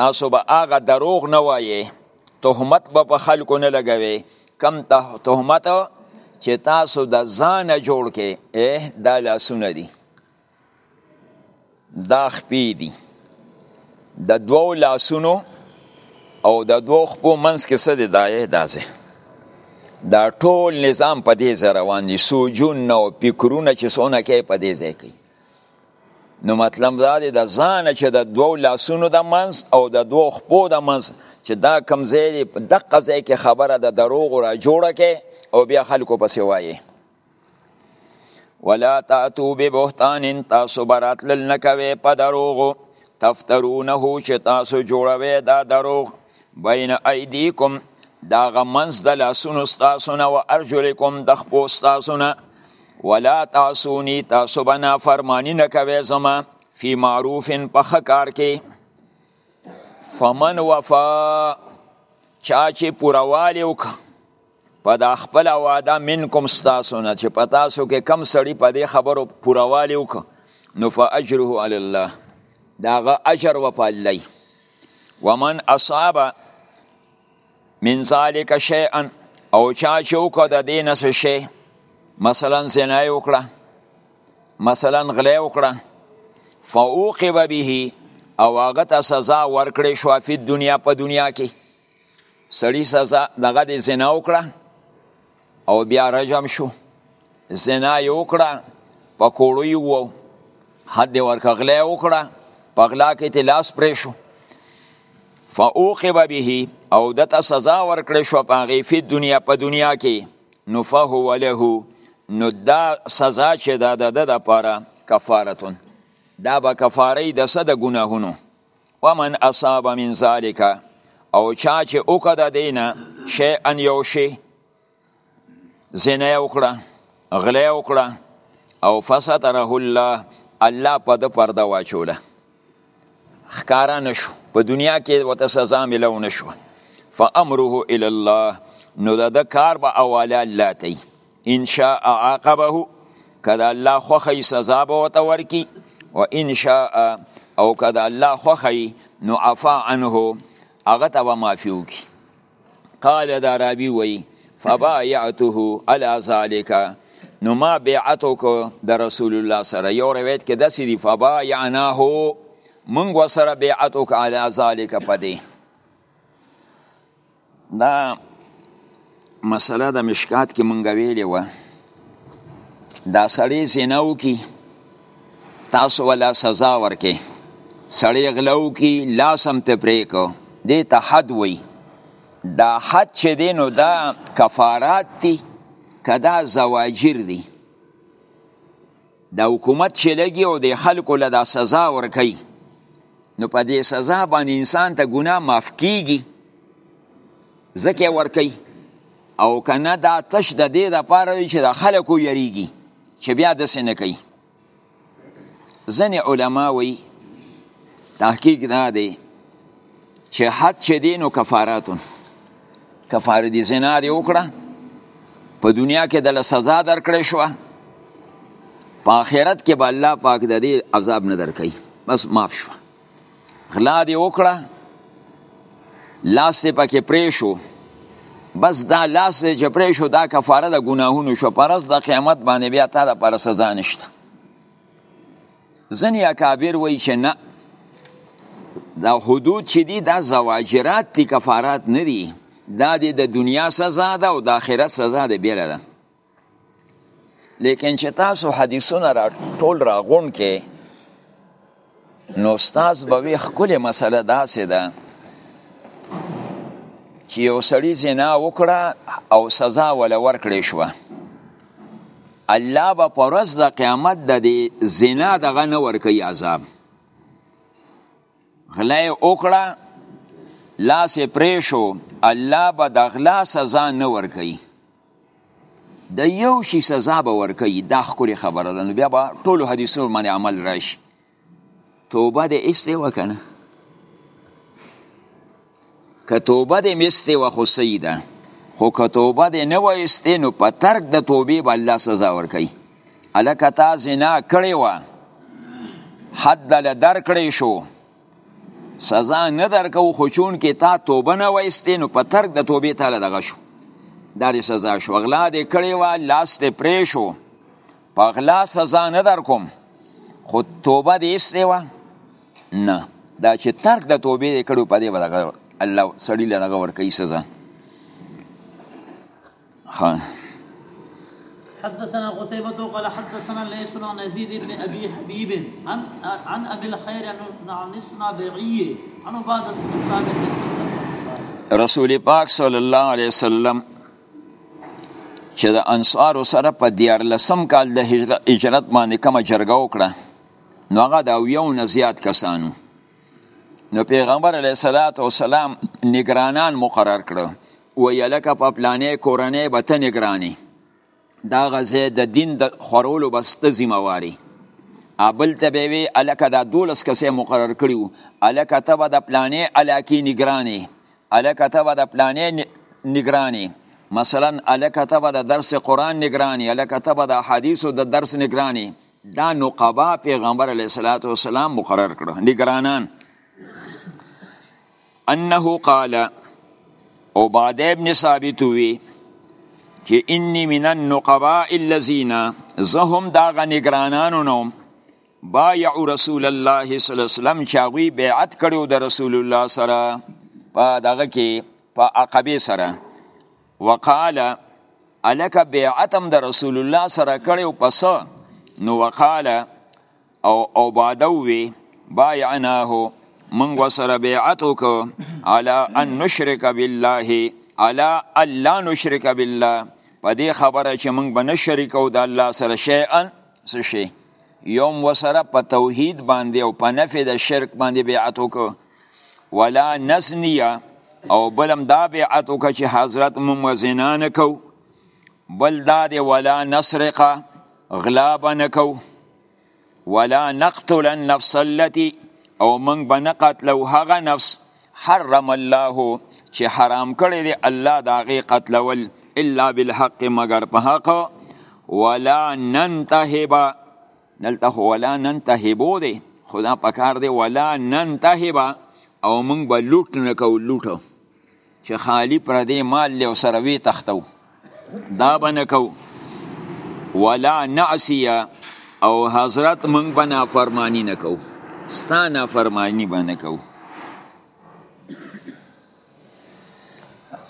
[SPEAKER 1] تاسو به هغه دروغ نه وایې تهمت به په خلکو نه لګوي کم تهمت چې تاسو د ځانه جوړ کې اه دا لاسونه دي دا خپې دي د دوو لاسونو او د دوو خپو منځ کې څه دی دا یې دازې دا ټول نظام په دې ځای روان دي سوجون او فکرونه چې څونه کوي په دې ځای کوي نو مطلب دا دی د ځان چې د دوو لاسونو د منځ او د دوو خپو د منځ چې دا کم ځای دی په دقه ځای کې خبره د دروغو را جوړه کې او بیا خلکو پسې وایي ولا تاتو ببهتان تاسو براتل نه کوي په دروغو تفترونه چې تاسو جوړوي دا دروغ بین ایدیکم دا غمنس د لاسونو ستاسو نه او ارجلکم د خپو ستاسو نه ولا تعصونی تاسو به نافرمانی نه کوي زما فی معروف په ښه کار کې فمن وفا چا چې پوروالی وکړه په دا خپل واده منکم ستاسو نه چې په تاسو کې کم سړی په دې خبرو پوروالی وکړه نو فاجره علی الله داغه اجر و په الله ومن اصاب من ذالک شیئا او چا چې وکړه د دې نه څه شی مثلا زنا یې وکړه مثلا غلا یې وکړه فعوقب به او هغه ته سزا ورکړې شوه فی دنیا په دنیا کې سړي سزا دغه د زنا وکړه او بیا رجم شو زنا یې وکړه په کوړی وو حد یې ورکه غلا وکړه په غلا کې ته لاس پرې شو فاوقب به او دته سزا ورکړې شو په هغې فی دنیا په دنیا کې نو فهو له نو دا سزا چې دا د ده دپاره کفارتون دا به کفارې د څه د ګناهونو ومن اصاب من ذالک او چا چې اوکه د دینه شی ان یو شی زنه وکړه غلی وکړه او فستره الله الله په د پرده واچوله خکارا نشو په دنیا کې وته سزا ملو نشو فامره الى الله نو د کار به اواله الله ته ان شاء عاقبه که د الله خوښه یې سزا به ورته ورکړي و ان شاء او که د الله خوښه یې نو عفا عنه هغه ته به معافي وکړي قال دا راوي وایي فبایعته علی ذلک نو ما بیعت وکړ د رسول الله سره یو روایت کې داسې دی فبایعناه مونږ سره بیعت وکړ علی ذلک په دې دا مسله د مشکات کې مونږ ویلې و دا سړی زنا وکي تاسو ولا سزا ورکې سړی غلو کی لاس هم ته پرې کو دې ته حد وای دا حد چې دی نو دا کفارات دي کدا زواجر دي دا حکومت چې لګي او د خلکو له دا سزا ورکي نو په دې سزا باندې انسان ته ګناه معاف کیږي ځکه ورکي او کنه دا تش د دې د پاره چې د خلکو یریږي چې بیا د سینه کوي ځنې علما وایي تحقیق دا دی چې حد چې دینو کفاراتون کفاره دي زنا دي وکړه په دنیا کې د سزا درکړې شو په آخرت کې به الله پاک د دې عذاب نه درکې بس معاف شو غلا دي وکړه لاس پکې پرې شو بس دا لاس چې پرې شو دا کفاره د ګناهونو شو پرز د قیامت باندې بیا تا د پر سزا نشته ځنی اکابر وای چې نه دا حدود چې دي دا زواجرات دي کفارات نه دي دا د دنیا سزا ده او د آخرت سزا ده بیره ده لیکن چې تاسو حدیثونه را ټول را غون کې نو استاد به وی خپل مسله داسې ده دا چې یو سړی زنا وکړه او سزا ولا ورکړې شوه الله به پر ورځ د قیامت د دې زنا دغه نه ورکوي عذاب غلا یې وکړه لاس یې پرې شو الله به د غلا سزا نه ورکوي د یو شي سزا به ورکوي دا ښکلې خبره ده نو بیا به ټولو حدیثونو باندې عمل راشي توبه دې ایستې وه که نه که توبه دې میستې وه خو صحیح ده خو که توبه دې نه وه ایستې نو په ترک د توبې به الله سزا ورکوي هلکه تا زنا کړې وه حد دله درکړی شو سزا نه درکو خو چون کې تا توبه نه وایستې نو په ترک د توبې تاله دغه شو دا سزا شو غلا دې کړې وه لاس دې پرې شو په غلا سزا نه در کوم خو توبه دې ایستې وه نه دا چې ترک د توبې دې کړو په دې به دغه الله سړي له دغه ورکوي سزا ښه
[SPEAKER 2] حدثنا قتيبة قال حدثنا ليس عن يزيد بن ابي حبيب عن عن ابي الخير عن الصنابعي عن عبادة بن ثابت
[SPEAKER 1] رسول پاک صلی الله علیه وسلم چې د انصارو سره په دیارلسم کال د هجرت باندې کومه جرګه وکړه نو هغه د اویو نه زیات کسانو نو پیغمبر علیه صلات و سلام نگرانان مقرر کړو و یلکه په پلانې کورنۍ به ته نگرانی دا غزه د دین د خورولو بسته ذمہ واری ابل ته به وی الکه دا دولس کسې مقرر کړیو الکه ته به د پلانې علاقې نگرانی الکه ته به د پلانې نگرانې مثلا الکه ته به د درس قرآن نگرانې الکه ته به د حدیثو د درس نگرانې دا نقبا پیغمبر علیه الصلاۃ والسلام مقرر کړو نگرانان انه قال عباده ابن ثابت وی چې انی من النقباء الذين زهم دا غنګرانانو نو بایعو رسول الله صلی الله علیه وسلم چې هغوی بیعت کړی د رسول الله سره په دغه کې په عقبې سره وقال الک بیعت هم د رسول الله سره کړی او پس نو وقال او او بادوي بایعناه من وسره بیعت وکړو علی ان نشرک بالله علی الله نشرک بالله په دې خبره چې موږ به نه شریکو د الله سره شیئا څه شي یوم وسره په توحید باندې او په نفع د شرک باندې بیعت وکړو ولا نسنیه او بلم دا بیعت وکړه چې حضرت مونږ زنا نه کو بل دا دی ولا نسرقه غلا به نه کو ولا نقتل النفس التي او مونږ به نه قتلو هغه نفس حرم الله چې حرام کړی دی الله د هغې قتلول الا بالحق مګر په حق ولا ننتهب دلته خو ولا ننتهبو دی خو دا پکار دی ولا ننتهب او موږ به لوټ نه کوو لوټو چې خالی پردې مال له سره وی تختو دا بنکو ولا نعسیه او حضرت مونږ به نافرمانی نه کوو ستا نافرمانی به نه کوو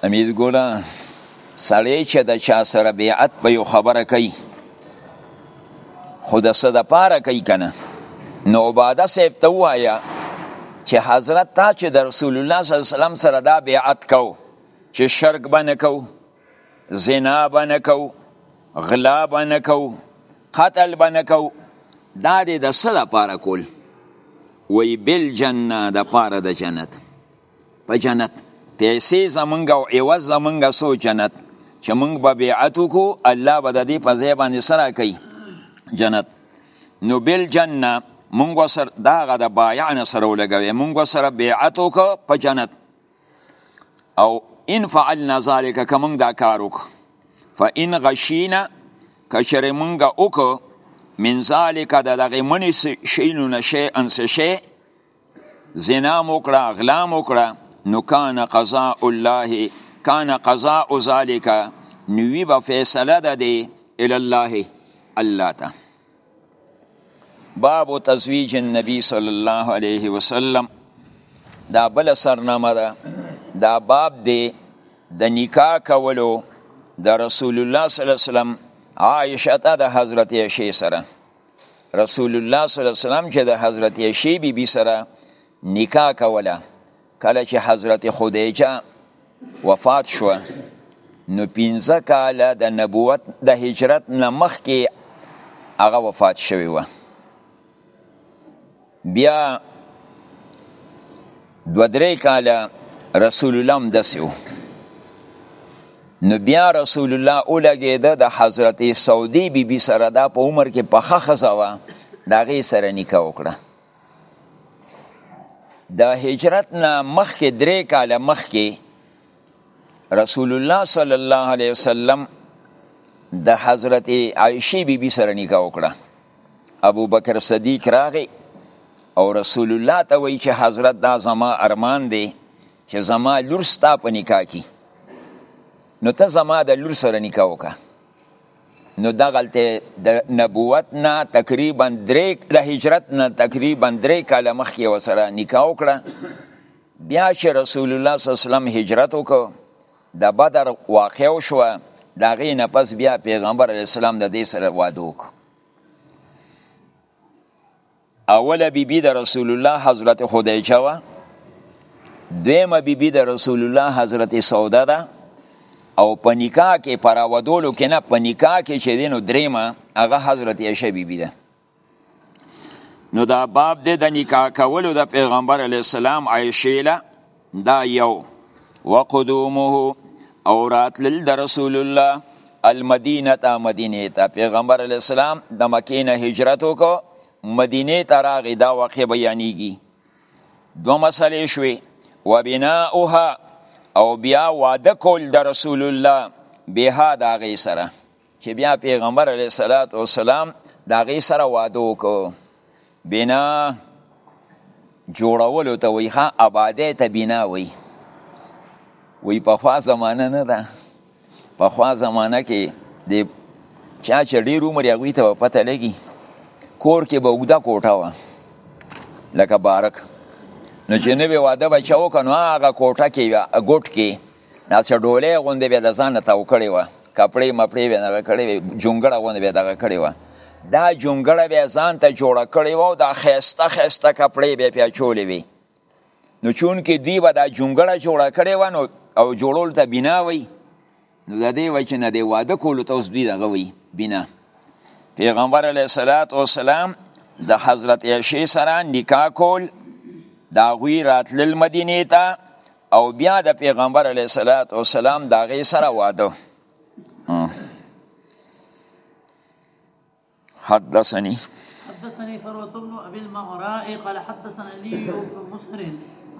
[SPEAKER 1] امید ګولا سړی چې د چا سره بیعت په یو خبره کوي خو د څه د پاره کوي که نه نو عباده صاحب ته ووایه چې حضرت تا چې د رسول الله صلی الله علیه وسلم سره دا بیعت کو چې شرک به نه کوو زنا به نه کوو غلا به نه کوو قتل به نه کوو دا دې د څه لپاره کول وی بل جنه د پاره د جنت په جنت پیسې زمونږ او عوض زمونږ سو جنت چې مونږ به بیعت وکړو الله به د دې په ځای باندې سره کوي جنت نو بل جنه مونږ سره داغه د بایع نه سره ولګوي مونږ سره بیعت وکړو په جنت او ان فعلنا ذلك کوم دا کار وک فان غشینا کچره مونږه وک من ذلك د دغه منی شینو نشه انس شی زنا موکړه غلا موکړه نو کان قضاء الله کان قضاء ذلك نوی به فیصله ده دی الی الله الله ته باب تزویج النبی صلی الله علیه وسلم دا بل سرنامه ده دا باب دی د نکاح کولو د رسول الله صلی الله علیه وسلم عائشه ته د حضرت عائشه سره رسول الله صلی الله علیه وسلم چې د حضرت عائشه بی بی سره نکاح کوله کله چې حضرت خدیجه وفات شو نو پنځه کاله د نبوت د هجرت نه مخکې هغه وفات شوی و بیا دو درې کاله رسول الله هم داسې و نو بیا رسول الله ولګېده د حضرت سعودي بیبي بی سره دا په عمر کې پخه ښځه وه د هغې سره نکاح وکړه د هجرت نه مخکې درې کاله مخکې رسول الله صلی الله علیه وسلم د حضرت عائشه بی بی سره نکاح وکړه ابو بکر صدیق راغی او رسول الله ته وی چې حضرت دا زما ارمان دی چې زما لور ستا په نکاح کی نو ته زما د لور سره نکاح وکړه نو دغلته د نبوت نه تقریبا درې د هجرت نه تقریبا درې کاله مخکې وسره نکاح وکړه بیا چې رسول الله صلی الله علیه وسلم هجرت وکړ د بدر واقع شو دا غي نه پس بیا پیغمبر اسلام د دې سره واده وکړ اوله بی بی د رسول الله حضرت خدیجه وه دویمه بی بی د رسول الله حضرت سوده ده او په نکاح کې پر ودولو کې نه په نکاح کې چې دینو دریمه هغه حضرت عائشه بی بی ده نو دا باب د نکاح کولو د پیغمبر علی السلام عائشه له دا یو وقدومه او راتلل د رسول الله المدینه ته مدینه ته پیغمبر علی السلام د مکې نه هجرت وکړ مدینه ته راغی دا واقع بیانیږي دو مسلې شوې وبناؤها او بیا واده کول د رسول الله بها دا غي سره چې بیا پیغمبر علیه الصلاۃ والسلام دا غي سره واده وکړو بنا جوړولو ته وی ښه آبادې ته بنا وی وی په خوا زمانه نه ده په خوا زمانه کې د چا چې ډیر عمر یې ته پته لګي کور کې به وګدا کوټه و لکه بارک نو چې نوې واده بچاو کنو هغه کوټه کې ګوټ کې داسې ډولې غوندې به د ځانه تاو کړې وه کپړې مپړې به دغه کړې وې جونګړه غوندې به دغه کړې وه دا جونګړه به ځان ته جوړه کړې وه او دا ښایسته ښایسته کپړې به پې اچولې وې نو چونکې دوی به دا جونګړه جوړه کړې وه نو او جوړولو ته بنا وی نو د دې وجې نه دی واده کولو ته اوس دوی دغه وی بنا پیغمبر علیه الصلاة والسلام د حضرت عائشې سره نکاح کول د هغوی راتلل مدینې ته او بیا د پیغمبر علیه الصلاۃ والسلام د هغې سره واده حدثني
[SPEAKER 2] حدثني فروة بن أبي المغراء قال حدثنا لي بن مسهر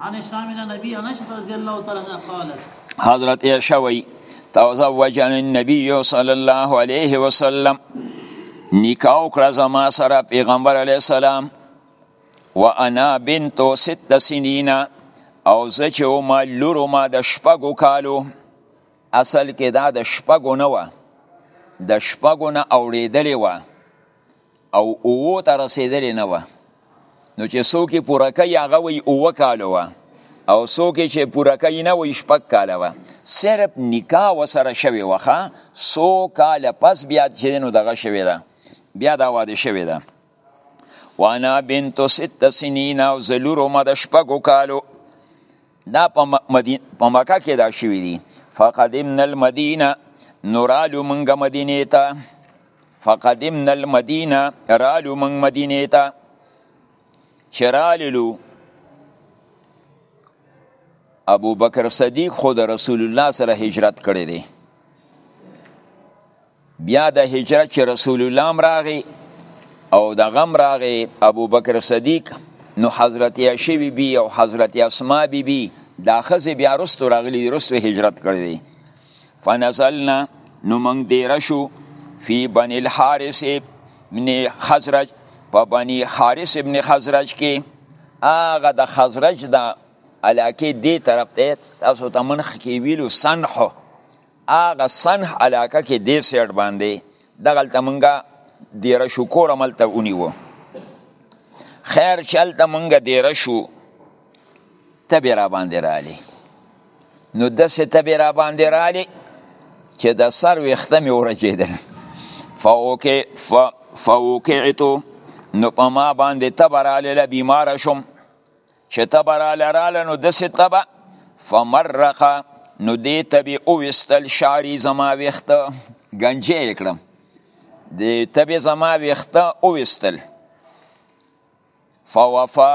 [SPEAKER 2] عن هشام بن نبي عن عائشة رضي الله تعالى عنها قالت
[SPEAKER 1] حضرت عائشة وي تزوج النبي صلى الله عليه وسلم نکاح کړه زما سره پیغمبر علیه السلام و انا بنت ست سنین او زه چې وما لور ما د شپږو کالو اصل کې دا د شپږو نه وه د شپږو نه اوړېدلې وه او اوو ته رسېدلې نه وه نو چې څوک یې پوره کوي هغه وایي اووه کاله وه او څوک یې چې پوره کوي نه وایي شپږ کاله وه صرف نکاح ورسره شوې وه ښه څو کاله پس بیا چې نو دغه شوې ده بیا دا واده شوې ده وانا بنت ست سنین او زلور ما د شپږو کالو دا په مدین په مکه کې دا شوی دی فقدمنا المدینه نورالو منګه مدینه ته فقدمنا المدینه رالو منګ مدینه ته چرالو ابو بکر صدیق خود رسول الله سره هجرت کړی دی بیا د هجرت چې رسول الله هم راغی او د غم راغی ابو بکر صدیق نو حضرت عائشه بی بی او حضرت اسماء بی بی دا خزه بیا رستو راغلی رستو هجرت کړی فنزلنا نو موږ دیره شو فی بنی الحارث ابن خزرج په بنی حارث ابن خزرج کې هغه د خزرج د علاقې دی طرف ته تاسو ته منخ کې ویلو سنحو هغه سنح علاقه کې دې سیټ باندې دغلته مونږه دیره شو کور ملته ونیو خیر چلته مونږه دیره شو تبې را باندې رالی نو داسې تبې را باندې رالی چې د سر ویښته مې ورچېدل فوقعتو نو په ما باندې تبه رالیله بیماره شوم چې ته به راله راله نو داسې ته به فمرقه نو دې ته به وویستل شعري زما ویښته ګنجې یې کړم دې ته به زما ویښته وویستل فوفا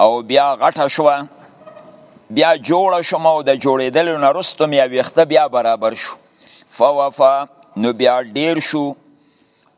[SPEAKER 1] او بیا غټه شوه بیا جوړه شوم او د جوړېدلو نه وروسته مې ویښته بیا برابر شو فوفا نو بیا ډیر شو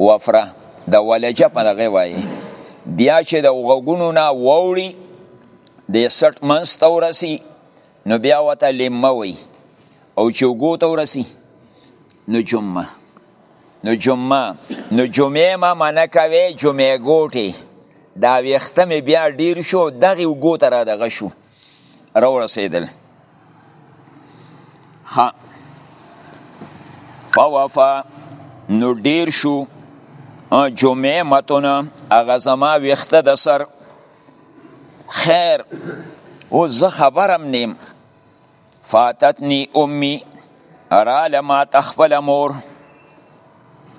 [SPEAKER 1] وفره د ولجه په دغه وایي بیا چې د غوګونو نه ووړي د سټ منس ته ورسی نو بیا وته لمه وي او چې وګو ته ورسی نو جمعه نو جمعه نو جمعه ما منه کوي جمعه ګوټي دا ویختمې بیا ډیر شو دغه وګو ته را دغه شو راورسېدل ها فوفا نو ډیر شو جمعه متونه هغه زما ویخته د سر خیر او زه خبرم نیم فاتتنی امی را لما تخفل مور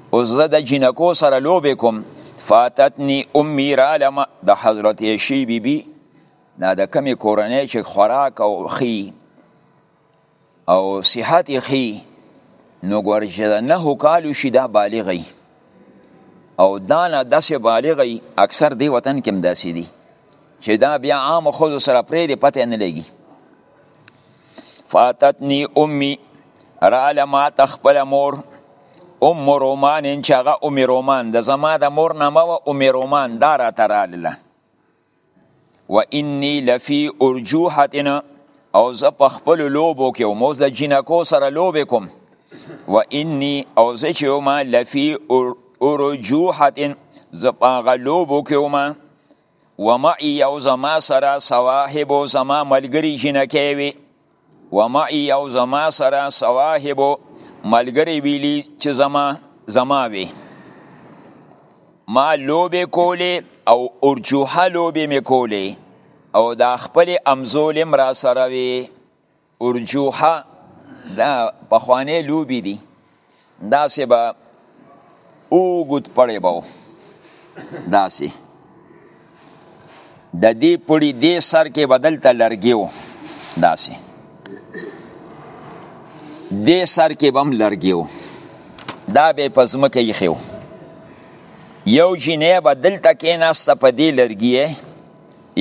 [SPEAKER 1] او زه د جنکو سره لوبې کوم فاتتنی امی را لما د حضرت عشی بی بی دا د کمی کورنۍ چې خوراک او خي او صحت یې خي نو ګور چې د نهو کالو شي دا بالغی او دا نه داسې بالغی اکثر دی وطن کې هم داسې دي چې دا بیا عام ښځو سره پرېږدي پته نه لګي فاتتنی امی راله ما ته خپله مور ام رومان چې هغه ام رومان د زما د مور نامه وه ام رومان دا راته راله و انی لفی ارجوحتنا او زه په خپل لوبو کې مو د جنکو سره لوب کوم و انی او زه چې ما لفی ارجوحتن زه په هغه لوبو کې ما و معي او زما سره صواحب او زما ملګری جنکې وي ومعی او زما سره سواهب ملګری ویلی چې زما زما وی ما لوبه کوله او ارجوحه لوبه می کوله او دا خپل امزول مرا سره وی ارجوحه دا پخوانه لوبی دی داسې به اوګد پړی به داسې د دې پړی دې سر کې بدل ته لرګي و داسې دې سر کې بم لرګي و دا به په ځمکه یې خېو یو جینې به دلته کېناسته په دې لرګي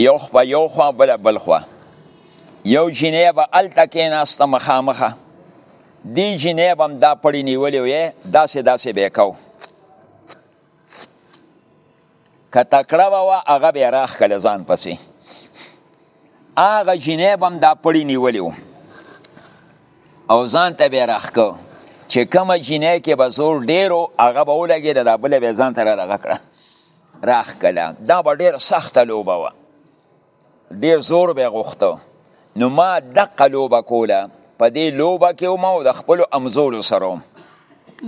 [SPEAKER 1] یو خو یو خو بل بل خو یو جینې به الته کېناسته مخامخه دی جنیب هم دا پړی نیولی وی داسې داسې به کو که تکړه به وه هغه به یې راښکله ځان پسې هغه جنیب هم دا پړی نیولی و او ځان ته به یې راښکه چې کومه جنۍ کې به زور ډېر و هغه به ولګېده دا بله به یې ځان ته را دغه کړه راښکله دا به ډېره سخته لوبه وه ډیر زور به غوښته نو ما دقه لوبه کوله په دې لوبه کې وم او د خپلو امزولو سره وم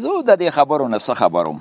[SPEAKER 1] زه د دې خبرو نه څه خبر وم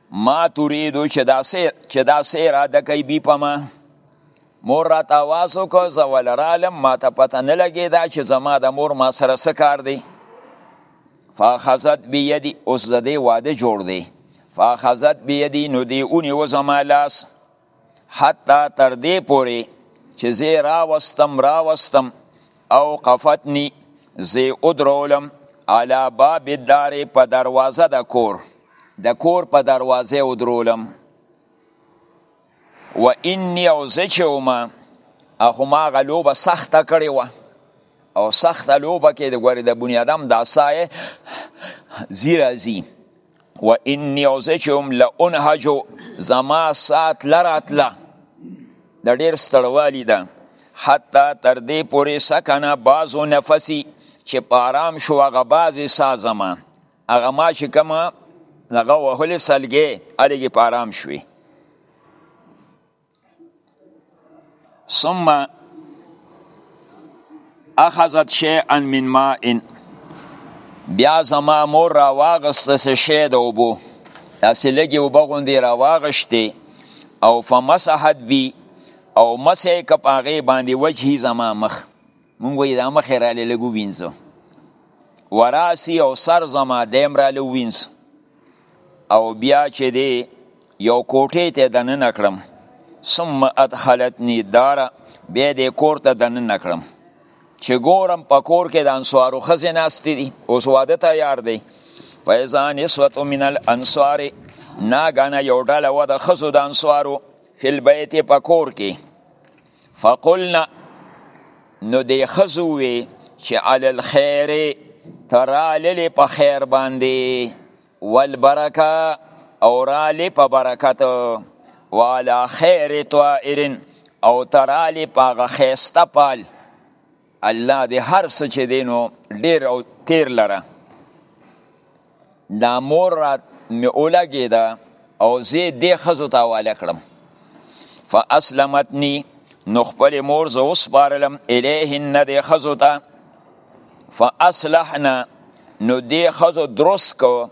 [SPEAKER 1] ما تريدو چې دا سه چې دا سه را د کوي بي پما مور را تاسو کو زول رالم ما ته پته نه لګي دا چې زما د مور ما سره سکار دی فاخذت بيدي اوس د دې واده جوړ دی فاخذت بيدي نو دی اونې و زما لاس حتی تر دې پورې چې زه راوستم راوستم او قفتنی زه ودرولم علا باب الدار په دروازه د کور د کور په دروازه ودرولم و انی او زه چې ومه اخو ما هغه لوبه سخته کړې وه او سخته لوبه کې د ګورې د بني ادم دا سایه زی راځي و انی او زه چې هم لانهجو زما سات لراتله د ډیر ستړوالي ده حتی تر دې پورې سکنه بعضو نفسی چې په آرام شو هغه بعضې ساه زما هغه ما چې کومه هغه وهلې سلګې هلګې په آرام شوې ثم اخذت شیئا من ماء بیا زما مور را واغسته سه شی د اوبو داسې لږې اوبه غوندې را واغشتې او فمسحت بي او مسې که په هغې باندې وجهي زما مخ مونږ وایي دا مخ یې راله لږ ووینځو وراسي او سر زما دیم راله ووینځو او بیا چې دی یو کوټې ته دننه کړم ثم ادخلتنی دار بیا دې کور ته دننه کړم چې ګورم په کور کې د انصارو خزې ناستې دي اوس واده تیار دی فیضا نسوت من الانصار ناګانه یو ډله و د خزو د انصارو فی البیت په کور کې فقلنا نو د خزو وی چې علی الخیر ترالل په خیر باندې والبرکه او رالی په برکت وعلى خیر طائر او ترالی په هغه خیسته پال الله دې هر څه چې دی نو ډېر او تیر لره دا مور را مې ولګېده او زه دې ښځو ته حواله کړم فاسلمتنی نو خپل مور زه وسپارلم الیهن دې ښځو ته فاصلحنا نو دی خزو درست کو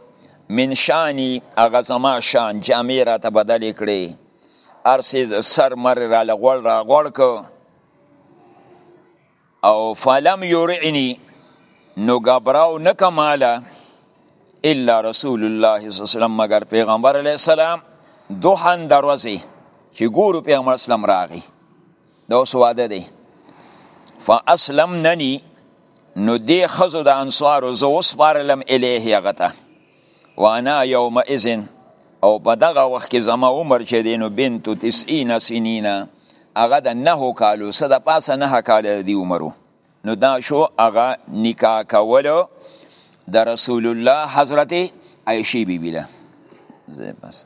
[SPEAKER 1] من شانی اغا زما شان جامع را ته بدل کړي ارسی سر مر را لغول را غول کو او فلم یورعنی نو غبراو نکماله الا رسول الله صلی الله علیه وسلم مگر پیغمبر علیه السلام دوحن دروازه چې ګورو پیغمبر اسلام راغی دا اوس واده دی فاسلمننی نو دی خزو د انصارو زه وسپارلم الیه هغه ته وانا یوم اذن او په دغه وخت کې زما عمر چې دی نو بنت 90 سنین هغه د نه کالو څه د پاسه نه کال دی عمرو نو دا شو هغه نکاح کولو د رسول الله حضرت عائشه بیبی له زه بس